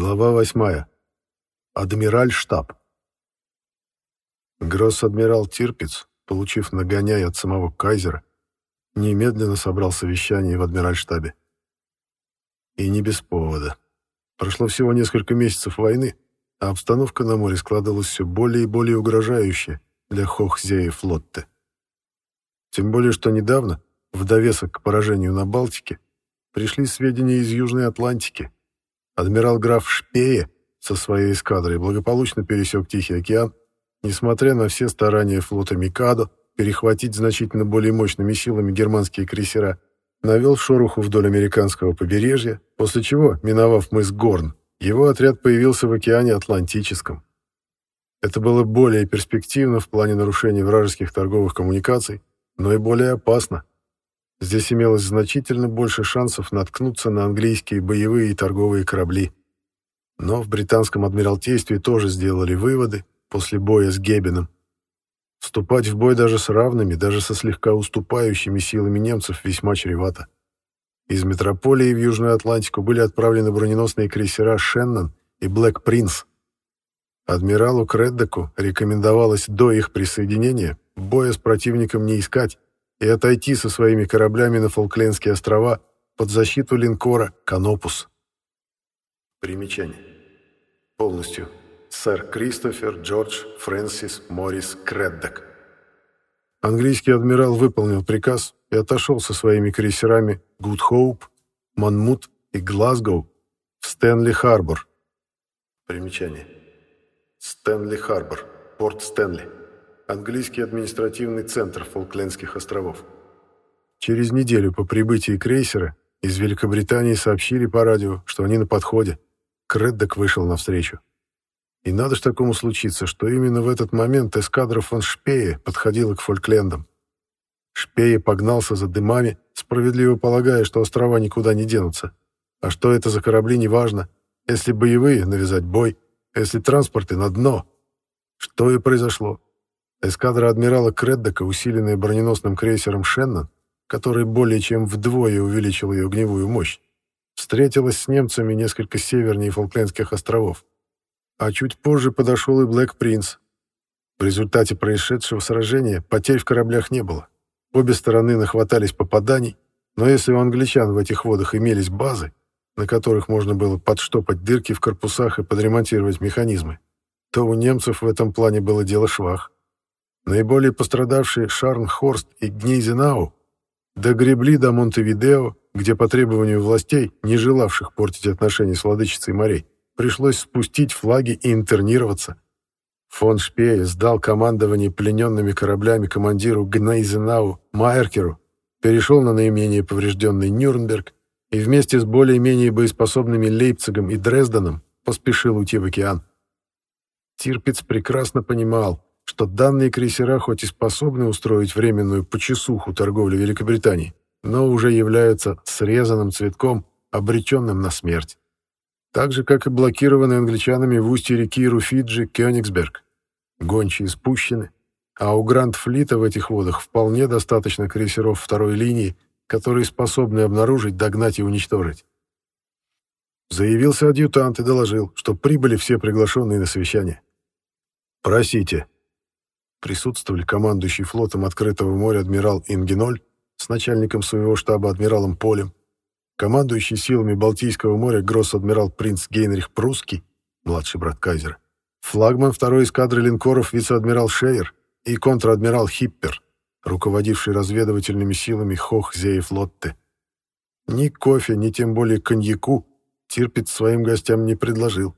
Глава восьмая. Адмираль штаб. Гросс-адмирал Тирпиц, получив нагоняй от самого кайзера, немедленно собрал совещание в адмиральштабе. И не без повода. Прошло всего несколько месяцев войны, а обстановка на море складывалась все более и более угрожающая для Хохзея флотте. Тем более, что недавно, в довесок к поражению на Балтике, пришли сведения из Южной Атлантики. Адмирал граф Шпее со своей эскадрой благополучно пересек Тихий океан, несмотря на все старания флота Микадо перехватить значительно более мощными силами германские крейсера, навел шороху вдоль американского побережья, после чего, миновав мыс Горн, его отряд появился в океане Атлантическом. Это было более перспективно в плане нарушения вражеских торговых коммуникаций, но и более опасно. Здесь имелось значительно больше шансов наткнуться на английские боевые и торговые корабли. Но в британском адмиралтействе тоже сделали выводы после боя с Геббеном. Вступать в бой даже с равными, даже со слегка уступающими силами немцев весьма чревато. Из метрополии в Южную Атлантику были отправлены броненосные крейсера «Шеннон» и «Блэк Принц». Адмиралу Креддеку рекомендовалось до их присоединения боя с противником не искать, и отойти со своими кораблями на Фолклендские острова под защиту линкора «Канопус». Примечание. Полностью. Сэр Кристофер Джордж Фрэнсис Моррис Креддок. Английский адмирал выполнил приказ и отошел со своими крейсерами «Гуд Хоуп», «Манмут» и «Глазгоу» в Стэнли-Харбор. Примечание. Стэнли-Харбор, порт Стэнли английский административный центр Фолклендских островов. Через неделю по прибытии крейсера из Великобритании сообщили по радио, что они на подходе. Креддок вышел навстречу. И надо ж такому случиться, что именно в этот момент эскадра фон Шпее подходила к Фолклендам. Шпее погнался за дымами, справедливо полагая, что острова никуда не денутся. А что это за корабли, неважно. Если боевые, навязать бой. Если транспорты, на дно. Что и произошло. Эскадра адмирала Креддока, усиленная броненосным крейсером «Шеннон», который более чем вдвое увеличил ее огневую мощь, встретилась с немцами несколько севернее Фолклендских островов. А чуть позже подошел и Блэк Принц. В результате происшедшего сражения потерь в кораблях не было. Обе стороны нахватались попаданий, но если у англичан в этих водах имелись базы, на которых можно было подштопать дырки в корпусах и подремонтировать механизмы, то у немцев в этом плане было дело швах. Наиболее пострадавшие Шарнхорст и Гнейзенау догребли до Монтевидео, где по требованию властей, не желавших портить отношения с владычицей морей, пришлось спустить флаги и интернироваться. Фон Шпее сдал командование плененными кораблями командиру Гнейзенау Майеркеру, перешел на наименее поврежденный Нюрнберг и вместе с более-менее боеспособными Лейпцигом и Дрезденом поспешил уйти в океан. Тирпиц прекрасно понимал, что данные крейсера хоть и способны устроить временную почесуху торговли Великобритании, но уже являются срезанным цветком, обреченным на смерть. Так же, как и блокированный англичанами в устье реки Руфиджи Кёнигсберг. Гончие спущены, а у Гранд-флита в этих водах вполне достаточно крейсеров второй линии, которые способны обнаружить, догнать и уничтожить. Заявился адъютант и доложил, что прибыли все приглашенные на совещание. «Просите», присутствовали командующий флотом открытого моря адмирал Ингеноль с начальником своего штаба адмиралом Полем, командующий силами Балтийского моря гросс-адмирал принц Гейнрих Прусский, младший брат Кайзера, флагман второй эскадры линкоров вице-адмирал Шейер и контр-адмирал Хиппер, руководивший разведывательными силами Хох-Зеев-Лотте. Ни кофе, ни тем более коньяку Тирпиц своим гостям не предложил.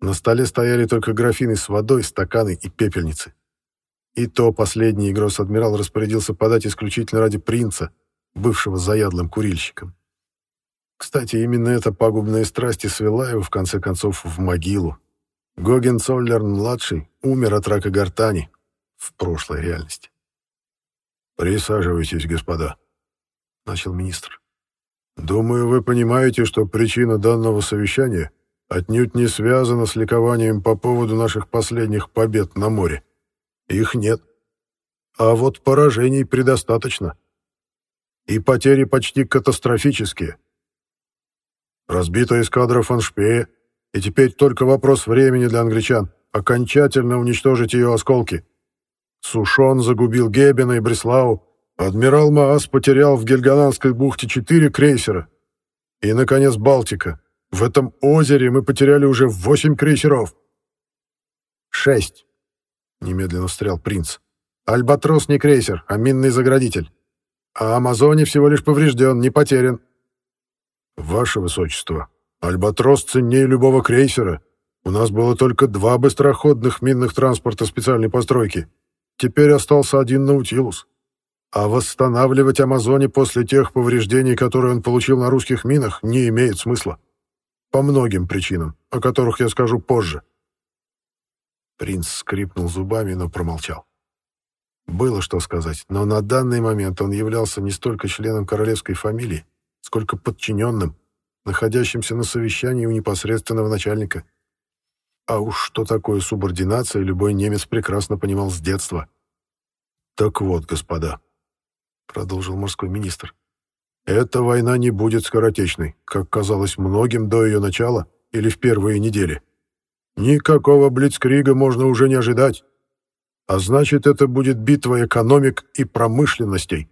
На столе стояли только графины с водой, стаканы и пепельницы. И то последний гросс-адмирал распорядился подать исключительно ради принца, бывшего заядлым курильщиком. Кстати, именно эта пагубная страсть и свела его, в конце концов, в могилу. Гоген Цоллерн-младший умер от рака гортани в прошлой реальности. «Присаживайтесь, господа», — начал министр. «Думаю, вы понимаете, что причина данного совещания отнюдь не связана с ликованием по поводу наших последних побед на море. Их нет. А вот поражений предостаточно. И потери почти катастрофические. Разбита эскадра фаншпея, И теперь только вопрос времени для англичан — окончательно уничтожить ее осколки. Сушон загубил Гебена и Бреслау, адмирал Маас потерял в Гельгананской бухте четыре крейсера. И, наконец, Балтика. В этом озере мы потеряли уже восемь крейсеров. «Шесть», — немедленно встрял принц. «Альбатрос не крейсер, а минный заградитель. А Амазоне всего лишь поврежден, не потерян». «Ваше Высочество, Альбатрос ценнее любого крейсера. У нас было только два быстроходных минных транспорта специальной постройки. Теперь остался один Наутилус. А восстанавливать Амазоне после тех повреждений, которые он получил на русских минах, не имеет смысла. По многим причинам, о которых я скажу позже». Принц скрипнул зубами, но промолчал. Было что сказать, но на данный момент он являлся не столько членом королевской фамилии, сколько подчиненным, находящимся на совещании у непосредственного начальника. А уж что такое субординация, любой немец прекрасно понимал с детства. «Так вот, господа», — продолжил морской министр, — «эта война не будет скоротечной, как казалось многим до ее начала или в первые недели. Никакого блицкрига можно уже не ожидать. А значит, это будет битва экономик и промышленностей.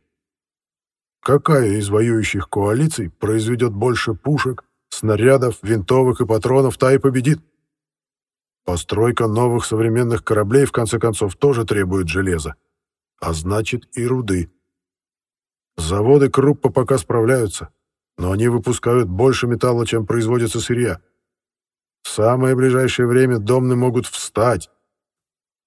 Какая из воюющих коалиций произведет больше пушек, снарядов, винтовок и патронов, та и победит. Постройка новых современных кораблей, в конце концов, тоже требует железа. А значит, и руды. Заводы Круппа пока справляются, но они выпускают больше металла, чем производится сырья. В самое ближайшее время домны могут встать.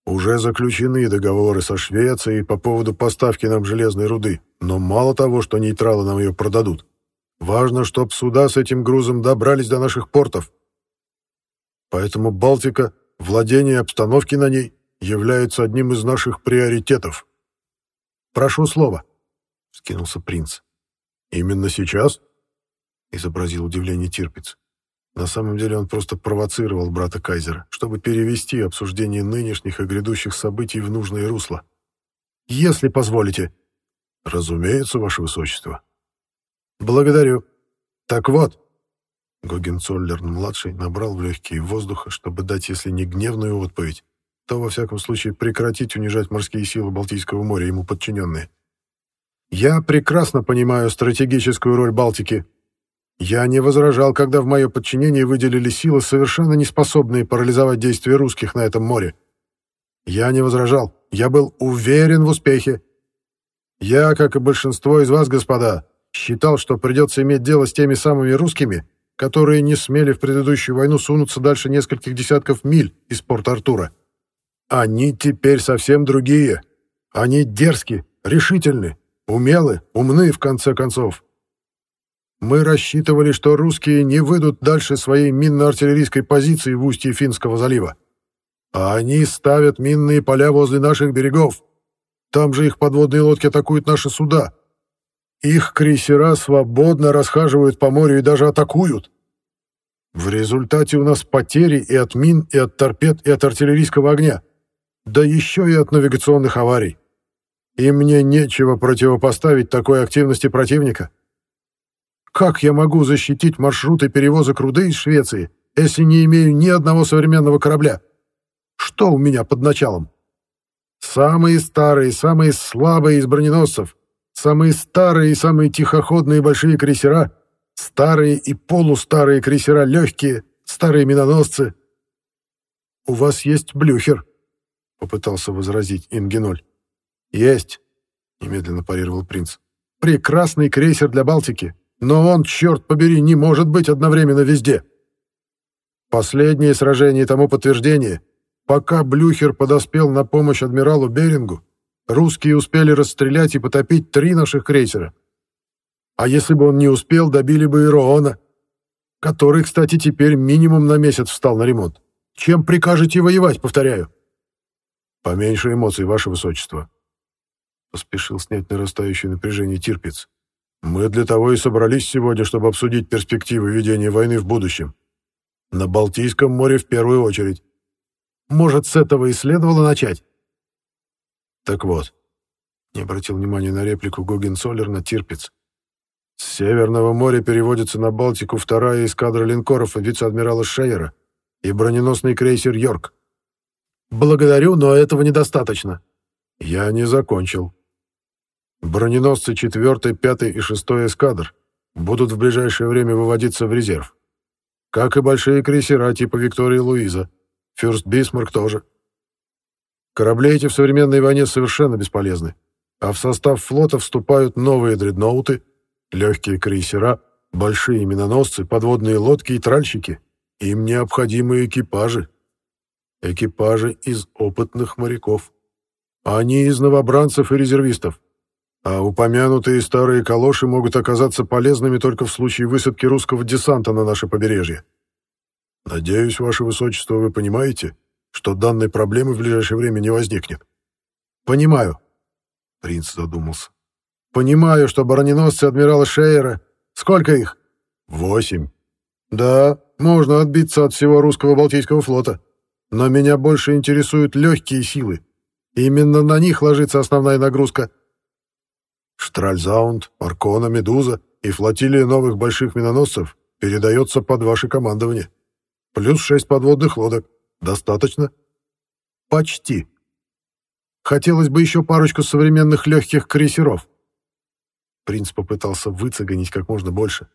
Уже заключены договоры со Швецией по поводу поставки нам железной руды, но мало того, что нейтралы нам ее продадут. Важно, чтоб суда с этим грузом добрались до наших портов. Поэтому Балтика, владение обстановки на ней, является одним из наших приоритетов. «Прошу слова», — скинулся принц. «Именно сейчас?» — изобразил удивление Тирпиц. На самом деле он просто провоцировал брата Кайзера, чтобы перевести обсуждение нынешних и грядущих событий в нужное русло. «Если позволите». «Разумеется, Ваше Высочество». «Благодарю. Так вот». Гогенцоллерн-младший набрал в легкие воздуха, чтобы дать, если не гневную отповедь, то, во всяком случае, прекратить унижать морские силы Балтийского моря ему подчиненные. «Я прекрасно понимаю стратегическую роль Балтики я не возражал, когда в мое подчинение выделили силы, совершенно не способные парализовать действия русских на этом море. Я не возражал. Я был уверен в успехе. Я, как и большинство из вас, господа, считал, что придется иметь дело с теми самыми русскими, которые не смели в предыдущую войну сунуться дальше нескольких десятков миль из порта Артура. Они теперь совсем другие. Они дерзки, решительны, умелы, умны, в конце концов. Мы рассчитывали, что русские не выйдут дальше своей минно-артиллерийской позиции в устье Финского залива. А они ставят минные поля возле наших берегов. Там же их подводные лодки атакуют наши суда. Их крейсера свободно расхаживают по морю и даже атакуют. В результате у нас потери и от мин, и от торпед, и от артиллерийского огня. Да еще и от навигационных аварий. И мне нечего противопоставить такой активности противника. Как я могу защитить маршруты перевозок руды из Швеции, если не имею ни одного современного корабля? Что у меня под началом? Самые старые, самые слабые из броненосцев, самые старые и самые тихоходные большие крейсера, старые и полустарые крейсера легкие, старые миноносцы. «У вас есть блюхер», — попытался возразить Ингеноль. «Есть», — немедленно парировал принц. «Прекрасный крейсер для Балтики. Но он, черт побери, не может быть одновременно везде. Последнее сражение тому подтверждение. Пока Блюхер подоспел на помощь адмиралу Берингу, русские успели расстрелять и потопить три наших крейсера. А если бы он не успел, добили бы и Роона, который, кстати, теперь минимум на месяц встал на ремонт. Чем прикажете воевать, повторяю? Поменьше эмоций, ваше высочество. Поспешил снять нарастающее напряжение Тирпиц. Мы для того и собрались сегодня, чтобы обсудить перспективы ведения войны в будущем. На Балтийском море в первую очередь. Может, с этого и следовало начать? Так вот, не обратил внимания на реплику Гогенцоллер на Тирпиц. С Северного моря переводится на Балтику вторая эскадра линкоров вице-адмирала Шейера, и броненосный крейсер «Йорк». Благодарю, но этого недостаточно. Я не закончил. Броненосцы 4, 5 и 6 эскадр будут в ближайшее время выводиться в резерв. Как и большие крейсера типа Виктория Луиза. Фюрст Бисмарк тоже. Корабли эти в современной войне совершенно бесполезны, а в состав флота вступают новые дредноуты, легкие крейсера, большие миноносцы, подводные лодки и тральщики. Им необходимы экипажи. Экипажи из опытных моряков. Они из новобранцев и резервистов. А упомянутые старые калоши могут оказаться полезными только в случае высадки русского десанта на наше побережье. Надеюсь, ваше высочество, вы понимаете, что данной проблемы в ближайшее время не возникнет. Понимаю. Принц задумался. Понимаю, что броненосцы адмирала Шейера... Сколько их? Восемь. Да, можно отбиться от всего русского Балтийского флота. Но меня больше интересуют легкие силы. Именно на них ложится основная нагрузка. Штральзаунд, Аркона, Медуза и флотилия новых больших миноносцев передается под ваше командование. Плюс шесть подводных лодок. Достаточно? Почти. Хотелось бы еще парочку современных легких крейсеров. Принц попытался выцегонить как можно больше.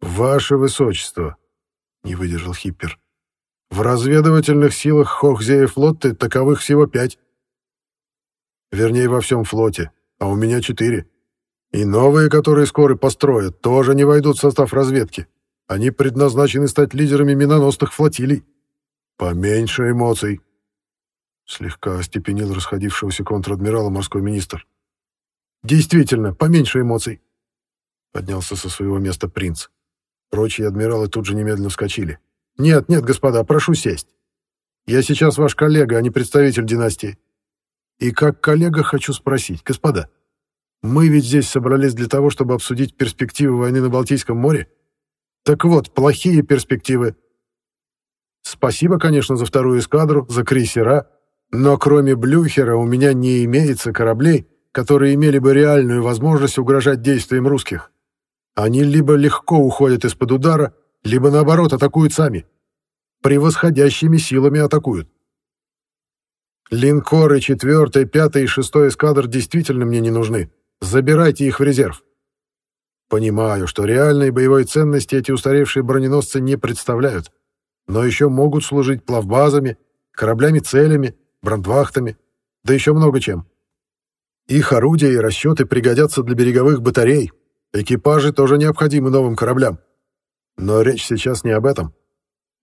«Ваше Высочество», — не выдержал Хиппер, — «в разведывательных силах Хохзея флоты таковых всего пять. Вернее, во всем флоте, а у меня четыре. И новые, которые скоро построят, тоже не войдут в состав разведки. Они предназначены стать лидерами миноносных флотилий. Поменьше эмоций. Слегка остепенил расходившегося контр-адмирала морской министр. Действительно, поменьше эмоций. Поднялся со своего места принц. Прочие адмиралы тут же немедленно вскочили. «Нет, нет, господа, прошу сесть. Я сейчас ваш коллега, а не представитель династии. И как коллега хочу спросить, господа, мы ведь здесь собрались для того, чтобы обсудить перспективы войны на Балтийском море? Так вот, плохие перспективы. Спасибо, конечно, за вторую эскадру, за крейсера, но кроме Блюхера у меня не имеется кораблей, которые имели бы реальную возможность угрожать действиям русских. Они либо легко уходят из-под удара, либо наоборот атакуют сами. Превосходящими силами атакуют. Линкоры 4, 5 и 6 эскадр действительно мне не нужны. Забирайте их в резерв. Понимаю, что реальной боевой ценности эти устаревшие броненосцы не представляют, но еще могут служить плавбазами, кораблями-целями, брандвахтами, да еще много чем. Их орудия и расчеты пригодятся для береговых батарей, экипажи тоже необходимы новым кораблям. Но речь сейчас не об этом.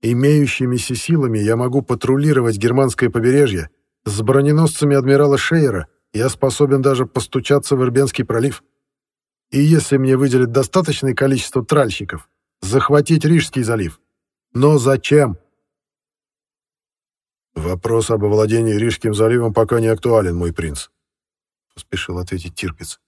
Имеющимися силами я могу патрулировать германское побережье, с броненосцами адмирала Шейера я способен даже постучаться в Ирбенский пролив. И если мне выделят достаточное количество тральщиков, захватить Рижский залив. Но зачем? Вопрос об овладении Рижским заливом пока не актуален, мой принц, поспешил ответить Тирпиц.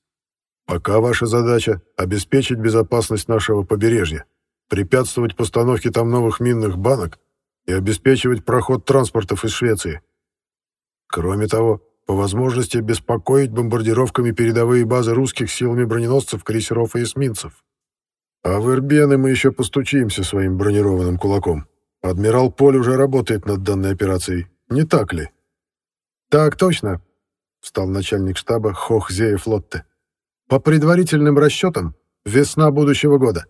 Пока ваша задача — обеспечить безопасность нашего побережья, препятствовать постановке там новых минных банок и обеспечивать проход транспортов из Швеции. Кроме того, по возможности беспокоить бомбардировками передовые базы русских силами броненосцев, крейсеров и эсминцев. А в Ирбены мы еще постучимся своим бронированным кулаком. Адмирал Поль уже работает над данной операцией. Не так ли? Так точно, стал начальник штаба Хохзея Флотте. По предварительным расчетам, весна будущего года.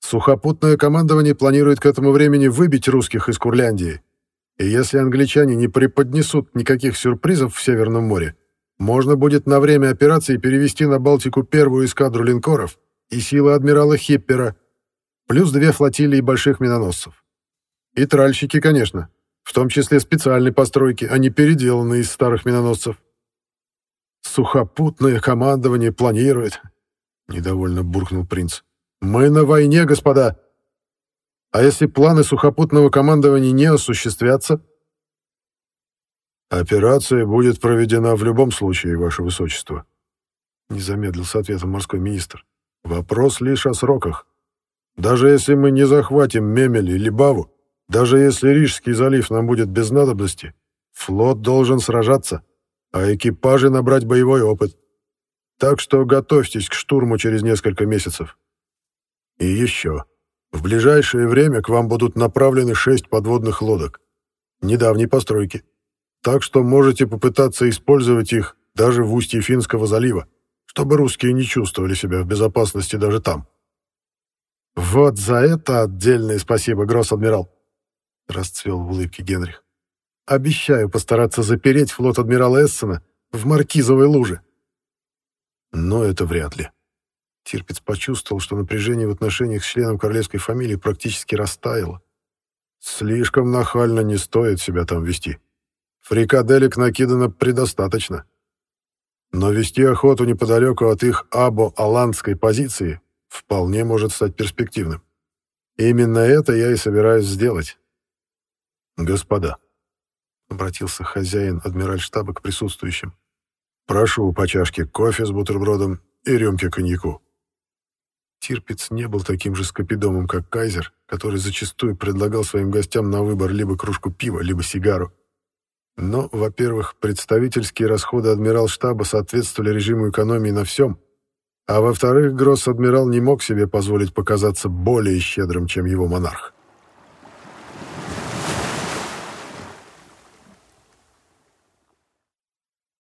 Сухопутное командование планирует к этому времени выбить русских из Курляндии и если англичане не преподнесут никаких сюрпризов в Северном море, можно будет на время операции перевести на Балтику первую эскадру линкоров и силы адмирала Хиппера, плюс две флотилии больших миноносцев. И тральщики, конечно, в том числе специальной постройки, а не переделанные из старых миноносцев. «Сухопутное командование планирует», — недовольно буркнул принц. «Мы на войне, господа!» А если планы сухопутного командования не осуществятся? Операция будет проведена в любом случае, Ваше Высочество. Не замедлил с ответом морской министр. Вопрос лишь о сроках. Даже если мы не захватим Мемель или Баву, даже если Рижский залив нам будет без надобности, флот должен сражаться, а экипажи набрать боевой опыт. Так что готовьтесь к штурму через несколько месяцев. И еще. В ближайшее время к вам будут направлены шесть подводных лодок. Недавней постройки. Так что можете попытаться использовать их даже в устье Финского залива, чтобы русские не чувствовали себя в безопасности даже там. «Вот за это отдельное спасибо, гросс-адмирал!» — расцвел в улыбке Генрих. «Обещаю постараться запереть флот адмирала Эссена в Маркизовой луже». Но это вряд ли. Тирпиц почувствовал, что напряжение в отношениях с членом королевской фамилии практически растаяло. Слишком нахально не стоит себя там вести. Фрикаделек накидано предостаточно. Но вести охоту неподалеку от их або-аландской позиции вполне может стать перспективным. Именно это я и собираюсь сделать. Господа, — обратился хозяин адмиральштаба к присутствующим, — прошу по чашке кофе с бутербродом и рюмки коньяку. Тирпиц не был таким же скопидомом, как Кайзер, который зачастую предлагал своим гостям на выбор либо кружку пива, либо сигару. Но, во-первых, представительские расходы адмирал-штаба соответствовали режиму экономии на всем, а во-вторых, Гросс-адмирал не мог себе позволить показаться более щедрым, чем его монарх.